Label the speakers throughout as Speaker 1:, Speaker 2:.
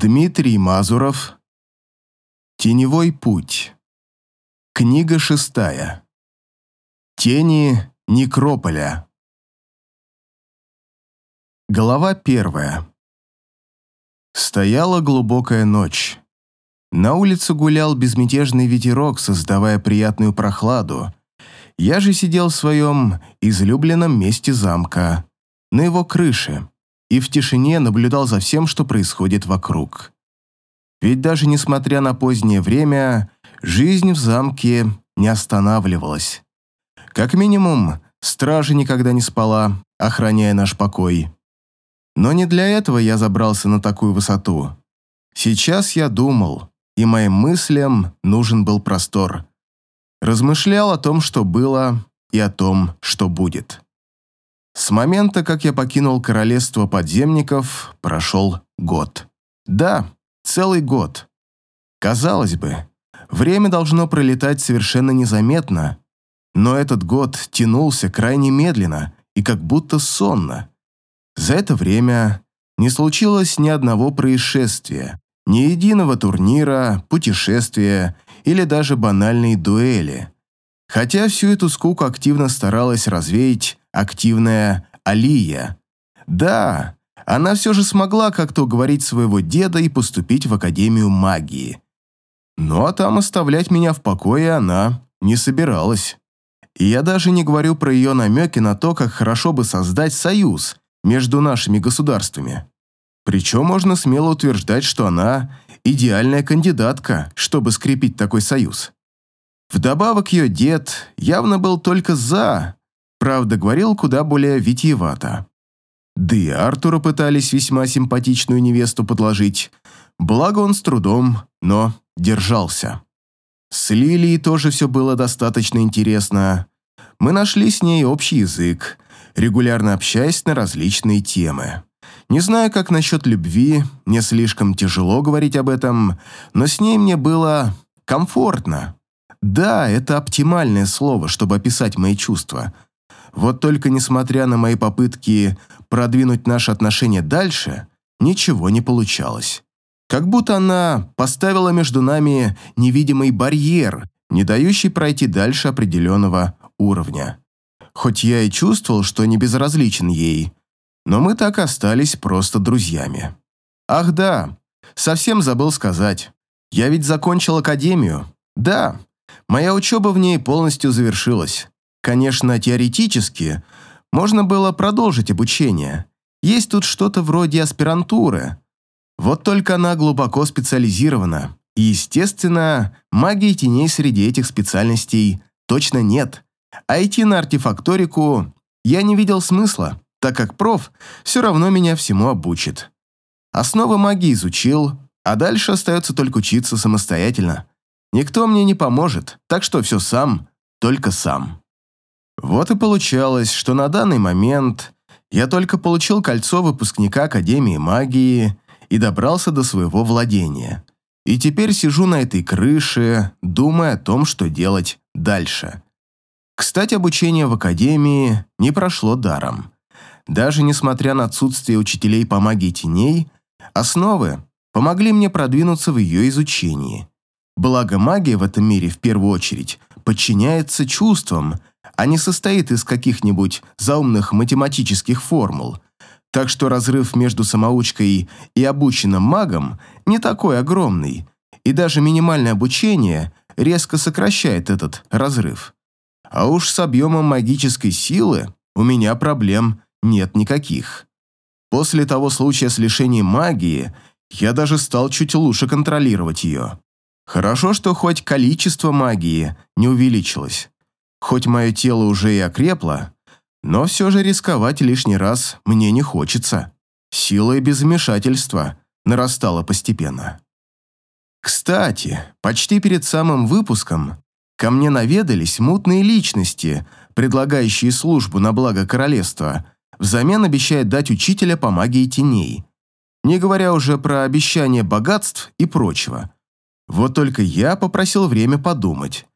Speaker 1: Дмитрий Мазуров. Теневой путь. Книга шестая. Тени Некрополя. Глава первая. Стояла глубокая ночь. На улице гулял безмятежный ветерок, создавая приятную прохладу. Я же сидел в своем излюбленном месте замка, на его крыше и в тишине наблюдал за всем, что происходит вокруг. Ведь даже несмотря на позднее время, жизнь в замке не останавливалась. Как минимум, стража никогда не спала, охраняя наш покой. Но не для этого я забрался на такую высоту. Сейчас я думал, и моим мыслям нужен был простор. Размышлял о том, что было, и о том, что будет. С момента, как я покинул королевство подземников, прошел год. Да, целый год. Казалось бы, время должно пролетать совершенно незаметно, но этот год тянулся крайне медленно и как будто сонно. За это время не случилось ни одного происшествия, ни единого турнира, путешествия или даже банальной дуэли. Хотя всю эту скуку активно старалась развеять активная Алия. Да, она все же смогла как-то уговорить своего деда и поступить в Академию магии. Ну а там оставлять меня в покое она не собиралась. И я даже не говорю про ее намеки на то, как хорошо бы создать союз между нашими государствами. Причем можно смело утверждать, что она идеальная кандидатка, чтобы скрепить такой союз. Вдобавок ее дед явно был только «за», Правда, говорил куда более витиевато. Да и Артура пытались весьма симпатичную невесту подложить. Благо он с трудом, но держался. С Лилией тоже все было достаточно интересно. Мы нашли с ней общий язык, регулярно общаясь на различные темы. Не знаю, как насчет любви, мне слишком тяжело говорить об этом, но с ней мне было комфортно. Да, это оптимальное слово, чтобы описать мои чувства – вот только несмотря на мои попытки продвинуть наши отношения дальше, ничего не получалось. Как будто она поставила между нами невидимый барьер, не дающий пройти дальше определенного уровня. Хоть я и чувствовал, что не безразличен ей, но мы так остались просто друзьями. Ах да, совсем забыл сказать. Я ведь закончил академию. Да, моя учеба в ней полностью завершилась. Конечно, теоретически можно было продолжить обучение. Есть тут что-то вроде аспирантуры. Вот только она глубоко специализирована. И, естественно, магии теней среди этих специальностей точно нет. А идти на артефакторику я не видел смысла, так как проф все равно меня всему обучит. Основы магии изучил, а дальше остается только учиться самостоятельно. Никто мне не поможет, так что все сам, только сам. Вот и получалось, что на данный момент я только получил кольцо выпускника Академии магии и добрался до своего владения. И теперь сижу на этой крыше, думая о том, что делать дальше. Кстати, обучение в Академии не прошло даром. Даже несмотря на отсутствие учителей по магии теней, основы помогли мне продвинуться в ее изучении. Благо магия в этом мире в первую очередь подчиняется чувствам, а не состоит из каких-нибудь заумных математических формул. Так что разрыв между самоучкой и обученным магом не такой огромный, и даже минимальное обучение резко сокращает этот разрыв. А уж с объемом магической силы у меня проблем нет никаких. После того случая с лишением магии я даже стал чуть лучше контролировать ее. Хорошо, что хоть количество магии не увеличилось. Хоть мое тело уже и окрепло, но все же рисковать лишний раз мне не хочется. Сила и без вмешательства нарастала постепенно. Кстати, почти перед самым выпуском ко мне наведались мутные личности, предлагающие службу на благо королевства, взамен обещая дать учителя по магии теней. Не говоря уже про обещание богатств и прочего. Вот только я попросил время подумать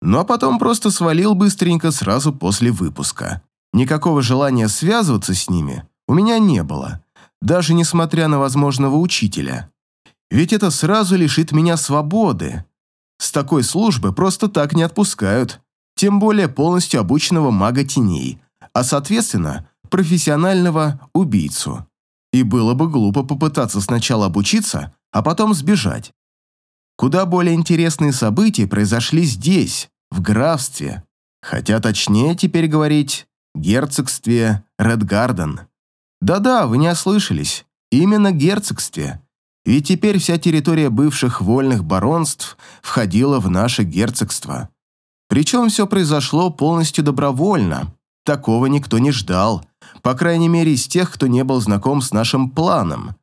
Speaker 1: но потом просто свалил быстренько сразу после выпуска. Никакого желания связываться с ними у меня не было, даже несмотря на возможного учителя. Ведь это сразу лишит меня свободы. С такой службы просто так не отпускают, тем более полностью обученного мага теней, а соответственно, профессионального убийцу. И было бы глупо попытаться сначала обучиться, а потом сбежать. Куда более интересные события произошли здесь, в графстве, хотя точнее теперь говорить герцогстве Редгарден. Да-да, вы не ослышались, именно герцогстве. Ведь теперь вся территория бывших вольных баронств входила в наше герцогство. Причем все произошло полностью добровольно. Такого никто не ждал, по крайней мере из тех, кто не был знаком с нашим планом.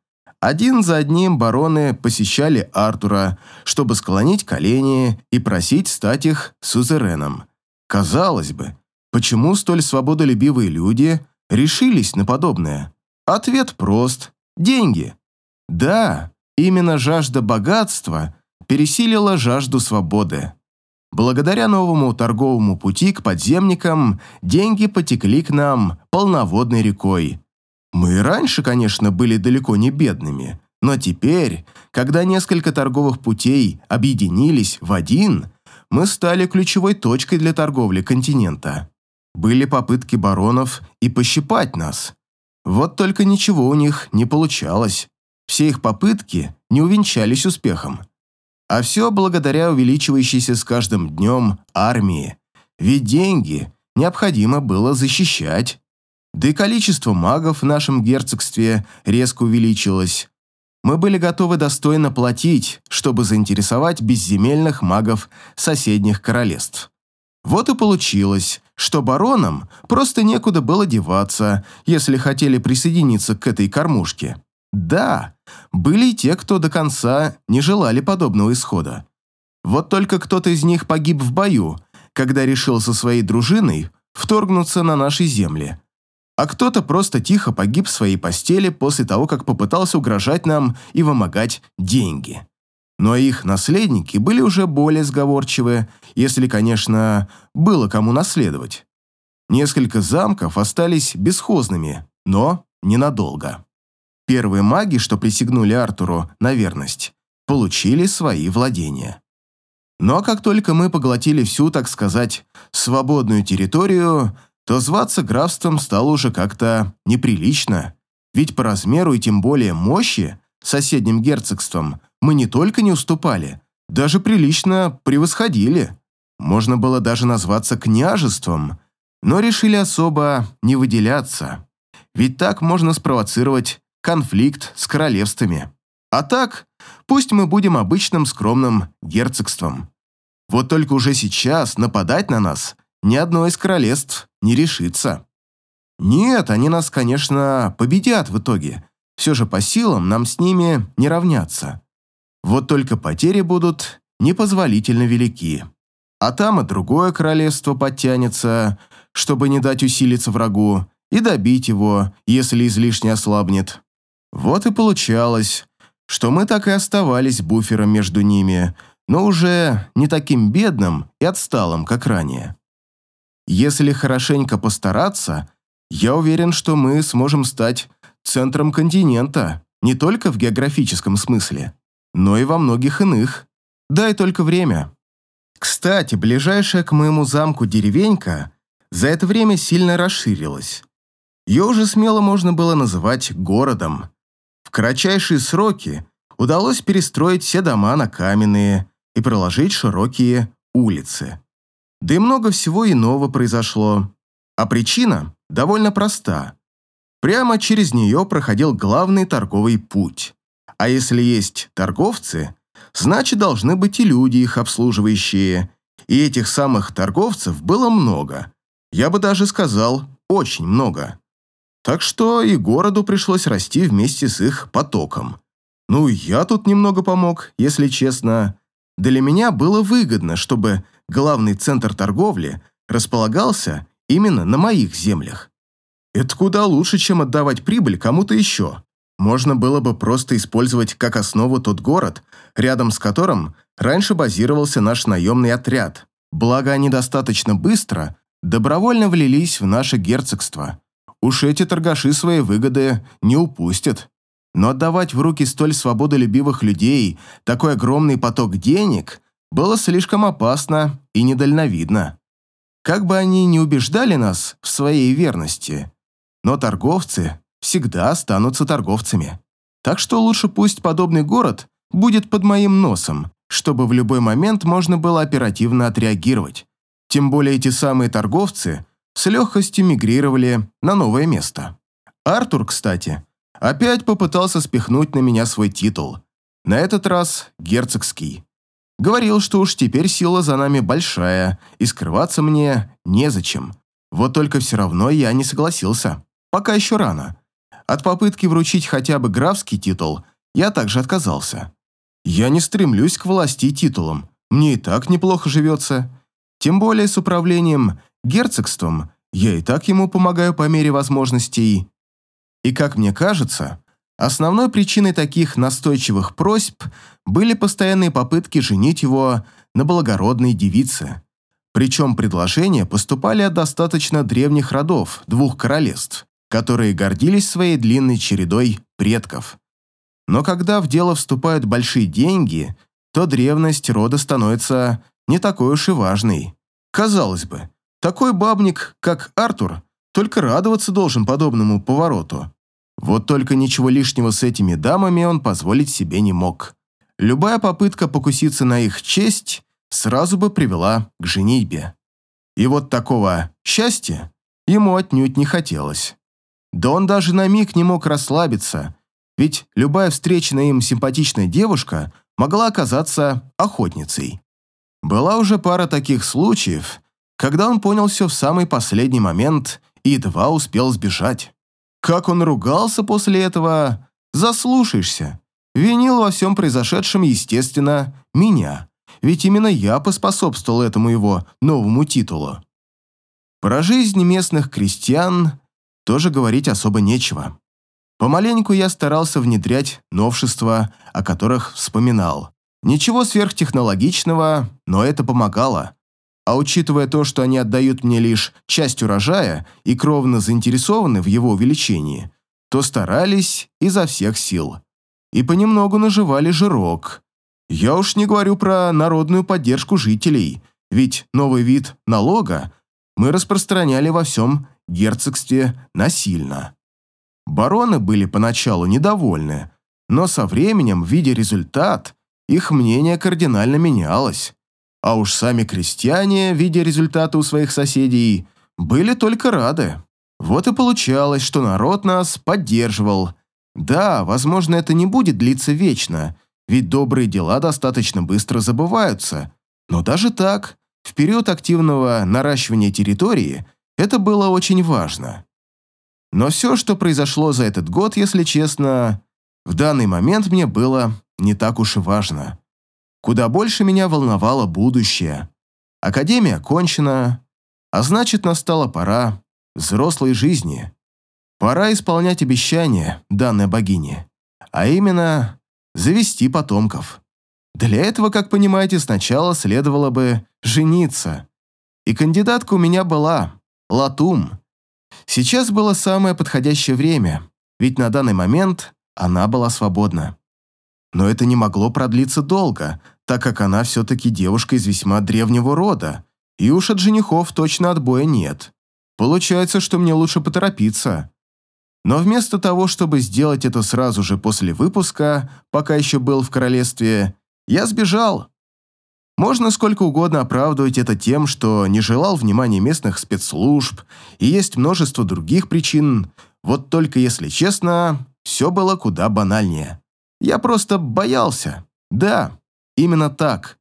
Speaker 1: Один за одним бароны посещали Артура, чтобы склонить колени и просить стать их сузереном. Казалось бы, почему столь свободолюбивые люди решились на подобное? Ответ прост – деньги. Да, именно жажда богатства пересилила жажду свободы. Благодаря новому торговому пути к подземникам деньги потекли к нам полноводной рекой. Мы и раньше, конечно, были далеко не бедными, но теперь, когда несколько торговых путей объединились в один, мы стали ключевой точкой для торговли континента. Были попытки баронов и пощипать нас. Вот только ничего у них не получалось. Все их попытки не увенчались успехом. А все благодаря увеличивающейся с каждым днем армии. Ведь деньги необходимо было защищать. Да и количество магов в нашем герцогстве резко увеличилось. Мы были готовы достойно платить, чтобы заинтересовать безземельных магов соседних королевств. Вот и получилось, что баронам просто некуда было деваться, если хотели присоединиться к этой кормушке. Да, были и те, кто до конца не желали подобного исхода. Вот только кто-то из них погиб в бою, когда решил со своей дружиной вторгнуться на наши земли а кто-то просто тихо погиб в своей постели после того, как попытался угрожать нам и вымогать деньги. Но их наследники были уже более сговорчивы, если, конечно, было кому наследовать. Несколько замков остались бесхозными, но ненадолго. Первые маги, что присягнули Артуру на верность, получили свои владения. Но как только мы поглотили всю, так сказать, свободную территорию, то зваться графством стало уже как-то неприлично, ведь по размеру и тем более мощи соседним герцогством мы не только не уступали, даже прилично превосходили. Можно было даже назваться княжеством, но решили особо не выделяться, ведь так можно спровоцировать конфликт с королевствами. А так, пусть мы будем обычным скромным герцогством. Вот только уже сейчас нападать на нас ни одно из королевств не решится. Нет, они нас, конечно, победят в итоге. Все же по силам нам с ними не равняться. Вот только потери будут непозволительно велики. А там и другое королевство подтянется, чтобы не дать усилиться врагу и добить его, если излишне ослабнет. Вот и получалось, что мы так и оставались буфером между ними, но уже не таким бедным и отсталым, как ранее. Если хорошенько постараться, я уверен, что мы сможем стать центром континента, не только в географическом смысле, но и во многих иных. Дай только время. Кстати, ближайшая к моему замку деревенька за это время сильно расширилась. Ее уже смело можно было называть городом. В кратчайшие сроки удалось перестроить все дома на каменные и проложить широкие улицы. Да и много всего иного произошло. А причина довольно проста. Прямо через нее проходил главный торговый путь. А если есть торговцы, значит должны быть и люди, их обслуживающие. И этих самых торговцев было много. Я бы даже сказал, очень много. Так что и городу пришлось расти вместе с их потоком. Ну, я тут немного помог, если честно. Для меня было выгодно, чтобы главный центр торговли располагался именно на моих землях. Это куда лучше, чем отдавать прибыль кому-то еще. Можно было бы просто использовать как основу тот город, рядом с которым раньше базировался наш наемный отряд. Благо они достаточно быстро добровольно влились в наше герцогство. Уж эти торгаши свои выгоды не упустят. Но отдавать в руки столь свободолюбивых людей такой огромный поток денег было слишком опасно и недальновидно. Как бы они ни убеждали нас в своей верности, но торговцы всегда останутся торговцами. Так что лучше пусть подобный город будет под моим носом, чтобы в любой момент можно было оперативно отреагировать. Тем более эти самые торговцы с легкостью мигрировали на новое место. Артур, кстати, опять попытался спихнуть на меня свой титул. На этот раз герцогский. Говорил, что уж теперь сила за нами большая, и скрываться мне незачем. Вот только все равно я не согласился. Пока еще рано. От попытки вручить хотя бы графский титул я также отказался. Я не стремлюсь к власти и титулам. Мне и так неплохо живется. Тем более с управлением герцогством я и так ему помогаю по мере возможностей. И, как мне кажется, основной причиной таких настойчивых просьб были постоянные попытки женить его на благородной девице. Причем предложения поступали от достаточно древних родов двух королевств, которые гордились своей длинной чередой предков. Но когда в дело вступают большие деньги, то древность рода становится не такой уж и важной. Казалось бы, такой бабник, как Артур, только радоваться должен подобному повороту. Вот только ничего лишнего с этими дамами он позволить себе не мог. Любая попытка покуситься на их честь сразу бы привела к женитьбе. И вот такого счастья ему отнюдь не хотелось. Да он даже на миг не мог расслабиться, ведь любая встреченная им симпатичная девушка могла оказаться охотницей. Была уже пара таких случаев, когда он понял все в самый последний момент и едва успел сбежать. Как он ругался после этого, заслушаешься. Винил во всем произошедшем, естественно, меня, ведь именно я поспособствовал этому его новому титулу. Про жизнь местных крестьян тоже говорить особо нечего. Помаленьку я старался внедрять новшества, о которых вспоминал. Ничего сверхтехнологичного, но это помогало. А учитывая то, что они отдают мне лишь часть урожая и кровно заинтересованы в его увеличении, то старались изо всех сил. И понемногу наживали жирок. Я уж не говорю про народную поддержку жителей, ведь новый вид налога мы распространяли во всем герцогстве насильно. Бароны были поначалу недовольны, но со временем, видя результат, их мнение кардинально менялось. А уж сами крестьяне, видя результаты у своих соседей, были только рады. Вот и получалось, что народ нас поддерживал. Да, возможно, это не будет длиться вечно, ведь добрые дела достаточно быстро забываются. Но даже так, в период активного наращивания территории, это было очень важно. Но все, что произошло за этот год, если честно, в данный момент мне было не так уж и важно. Куда больше меня волновало будущее. Академия кончена, а значит, настала пора взрослой жизни. Пора исполнять обещание данной богине, а именно завести потомков. Для этого, как понимаете, сначала следовало бы жениться. И кандидатка у меня была – Латум. Сейчас было самое подходящее время, ведь на данный момент она была свободна. Но это не могло продлиться долго, так как она все-таки девушка из весьма древнего рода, и уж от женихов точно отбоя нет. Получается, что мне лучше поторопиться. Но вместо того, чтобы сделать это сразу же после выпуска, пока еще был в королевстве, я сбежал. Можно сколько угодно оправдывать это тем, что не желал внимания местных спецслужб, и есть множество других причин, вот только, если честно, все было куда банальнее. Я просто боялся. Да, именно так.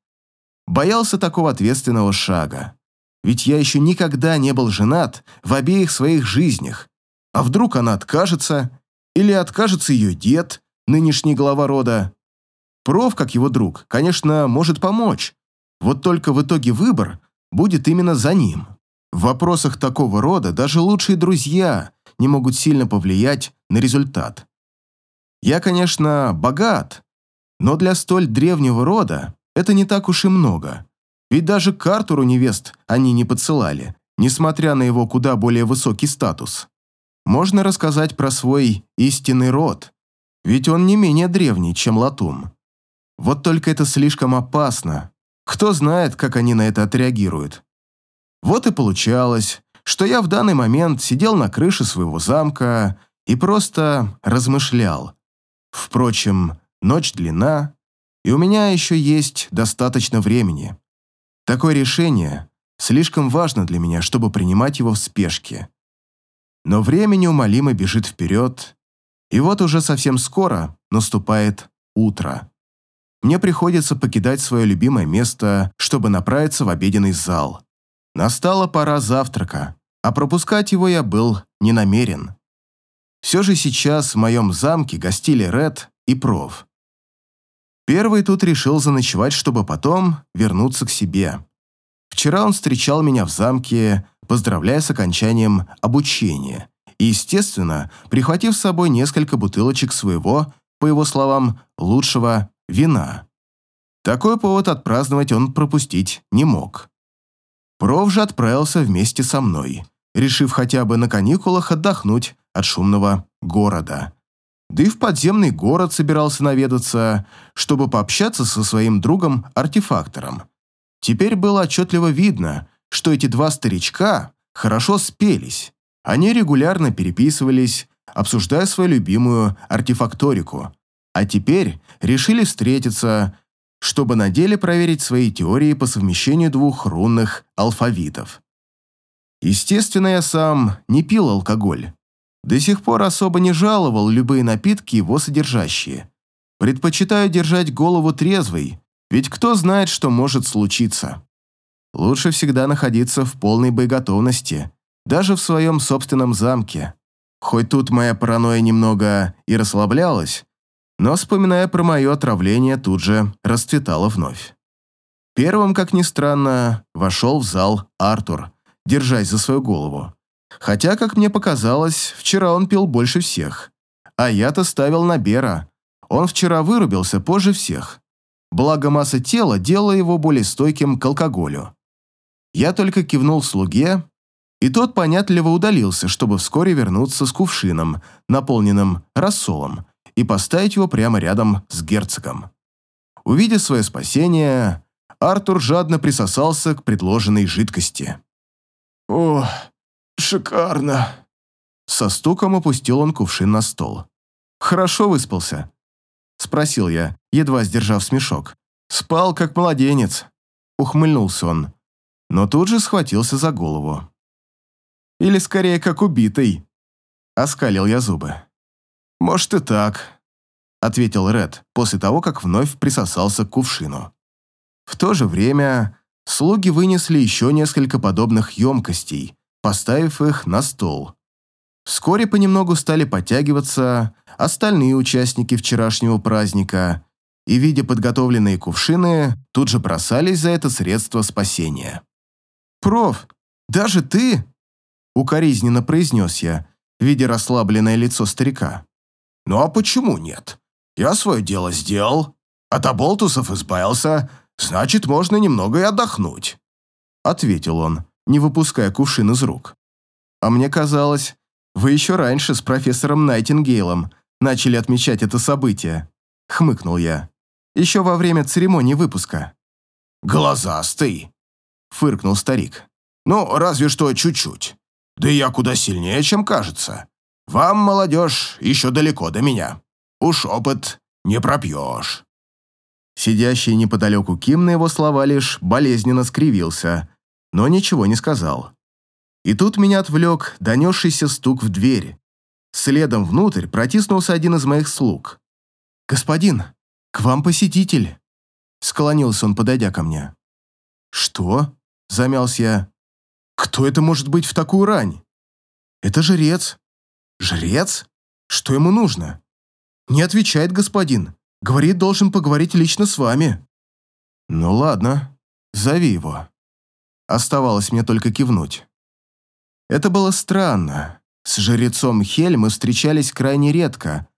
Speaker 1: Боялся такого ответственного шага. Ведь я еще никогда не был женат в обеих своих жизнях. А вдруг она откажется? Или откажется ее дед, нынешний глава рода? Проф, как его друг, конечно, может помочь, вот только в итоге выбор будет именно за ним. В вопросах такого рода даже лучшие друзья не могут сильно повлиять на результат. Я, конечно, богат, но для столь древнего рода это не так уж и много. Ведь даже к Артуру невест они не подсылали, несмотря на его куда более высокий статус. Можно рассказать про свой истинный род. ведь он не менее древний, чем Латум. Вот только это слишком опасно. Кто знает, как они на это отреагируют. Вот и получалось, что я в данный момент сидел на крыше своего замка и просто размышлял. Впрочем, ночь длина, и у меня еще есть достаточно времени. Такое решение слишком важно для меня, чтобы принимать его в спешке. Но время неумолимо бежит вперед, и вот уже совсем скоро наступает утро. Мне приходится покидать свое любимое место, чтобы направиться в обеденный зал. Настала пора завтрака, а пропускать его я был не намерен. Все же сейчас в моем замке гостили Ред и Проф. Первый тут решил заночевать, чтобы потом вернуться к себе. Вчера он встречал меня в замке, поздравляя с окончанием обучения, и, естественно, прихватив с собой несколько бутылочек своего, по его словам, лучшего вина. Такой повод отпраздновать он пропустить не мог. Проф же отправился вместе со мной, решив хотя бы на каникулах отдохнуть от шумного города да и в подземный город собирался наведаться, чтобы пообщаться со своим другом-артефактором. Теперь было отчетливо видно, что эти два старичка хорошо спелись. Они регулярно переписывались, обсуждая свою любимую артефакторику, а теперь решили встретиться, чтобы на деле проверить свои теории по совмещению двух рунных алфавитов. Естественно, я сам не пил алкоголь, до сих пор особо не жаловал любые напитки, его содержащие. Предпочитаю держать голову трезвой, ведь кто знает, что может случиться. Лучше всегда находиться в полной боеготовности, даже в своем собственном замке. Хоть тут моя паранойя немного и расслаблялась, но, вспоминая про мое отравление, тут же расцветала вновь. Первым, как ни странно, вошел в зал Артур, держась за свою голову. Хотя, как мне показалось, вчера он пил больше всех. А я-то ставил на Бера. Он вчера вырубился позже всех. Благо масса тела делала его более стойким к алкоголю. Я только кивнул слуге, и тот понятливо удалился, чтобы вскоре вернуться с кувшином, наполненным рассолом, и поставить его прямо рядом с герцогом. Увидев свое спасение, Артур жадно присосался к предложенной жидкости. «Ох, «Шикарно!» Со стуком опустил он кувшин на стол. «Хорошо выспался?» Спросил я, едва сдержав смешок. «Спал, как младенец», — ухмыльнулся он, но тут же схватился за голову. «Или скорее, как убитый», — оскалил я зубы. «Может и так», — ответил Ред после того, как вновь присосался к кувшину. В то же время слуги вынесли еще несколько подобных емкостей, поставив их на стол. Вскоре понемногу стали подтягиваться остальные участники вчерашнего праздника и, видя подготовленные кувшины, тут же бросались за это средство спасения. «Проф, даже ты?» – укоризненно произнес я, видя расслабленное лицо старика.
Speaker 2: «Ну а почему нет? Я свое дело сделал, от оболтусов избавился, значит, можно немного и отдохнуть», – ответил он, не выпуская кувшин из рук.
Speaker 1: «А мне казалось, вы еще раньше с профессором Найтингейлом начали отмечать это событие», — хмыкнул я. «Еще во время церемонии выпуска».
Speaker 2: «Глазастый», — фыркнул старик. «Ну, разве что чуть-чуть. Да я куда сильнее, чем кажется. Вам, молодежь, еще далеко до меня. Уж опыт не пропьешь».
Speaker 1: Сидящий неподалеку Ким на его слова лишь болезненно скривился, но ничего не сказал. И тут меня отвлек донесшийся стук в дверь. Следом внутрь протиснулся один из моих слуг. «Господин, к вам посетитель!» Склонился он, подойдя ко мне. «Что?» – замялся я. «Кто это может быть в такую рань?» «Это жрец». «Жрец? Что ему нужно?» «Не отвечает господин. Говорит, должен поговорить лично с вами». «Ну ладно, зови его». Оставалось мне только кивнуть. Это было странно. С жрецом Хель мы встречались крайне редко,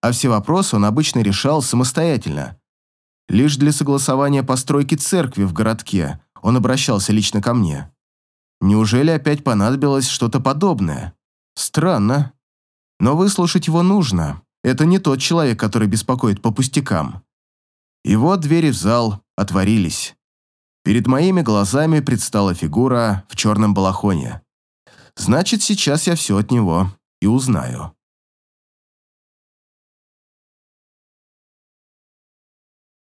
Speaker 1: а все вопросы он обычно решал самостоятельно. Лишь для согласования постройки церкви в городке он обращался лично ко мне. Неужели опять понадобилось что-то подобное? Странно. Но выслушать его нужно. это не тот человек, который беспокоит по пустякам. И вот двери в зал отворились. Перед моими глазами предстала фигура в черном балахоне. Значит, сейчас я все от него и узнаю.